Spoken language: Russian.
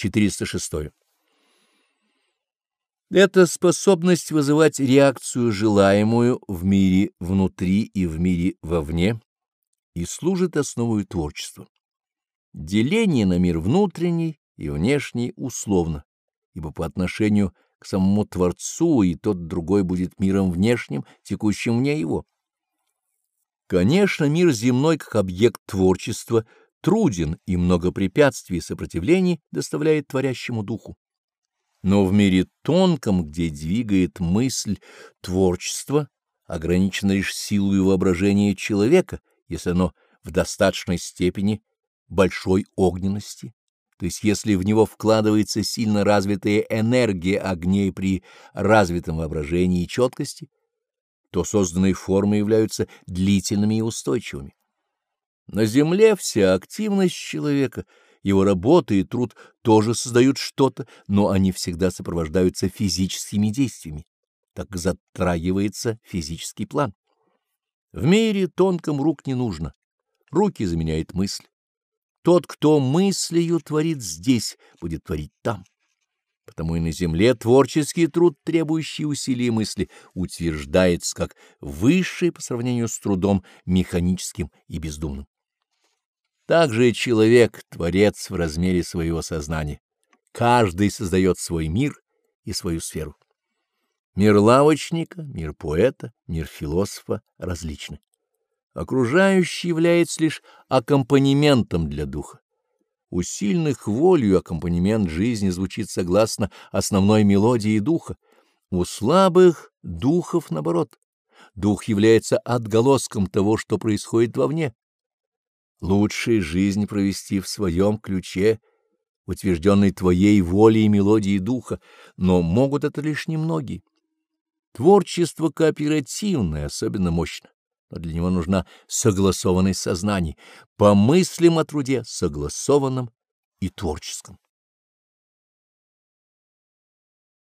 406. Эта способность вызывать реакцию желаемую в мире внутри и в мире вовне и служит основой творчества. Деление на мир внутренний и внешний условно, ибо по отношению к самому Творцу и тот другой будет миром внешним, текущим вне его. Конечно, мир земной как объект творчества труден и много препятствий и сопротивлений доставляет творящему духу. Но в мире тонком, где двигает мысль творчество, ограничено лишь силой воображения человека, если оно в достаточной степени большой огненности, то есть если в него вкладывается сильно развитая энергия огней при развитом воображении и четкости, то созданные формы являются длительными и устойчивыми. На Земле вся активность человека — его работа и труд тоже создают что-то, но они всегда сопровождаются физическими действиями, так затрагивается физический план. В мире тонком рук не нужно, руки заменяет мысль. Тот, кто мыслью творит здесь, будет творить там. Потому и на земле творческий труд, требующий усилия мысли, утверждается как высший по сравнению с трудом механическим и бездумным. Также человек — творец в размере своего сознания. Каждый создает свой мир и свою сферу. Мир лавочника, мир поэта, мир философа различны. Окружающий является лишь аккомпанементом для духа. У сильных волью аккомпанемент жизни звучит согласно основной мелодии духа. У слабых духов, наоборот, дух является отголоском того, что происходит вовне. Лучше жизнь провести в своем ключе, утвержденной твоей волей и мелодией духа, но могут это лишь немногие. Творчество кооперативное особенно мощно, но для него нужна согласованность сознаний, по мыслям о труде, согласованном и творческом.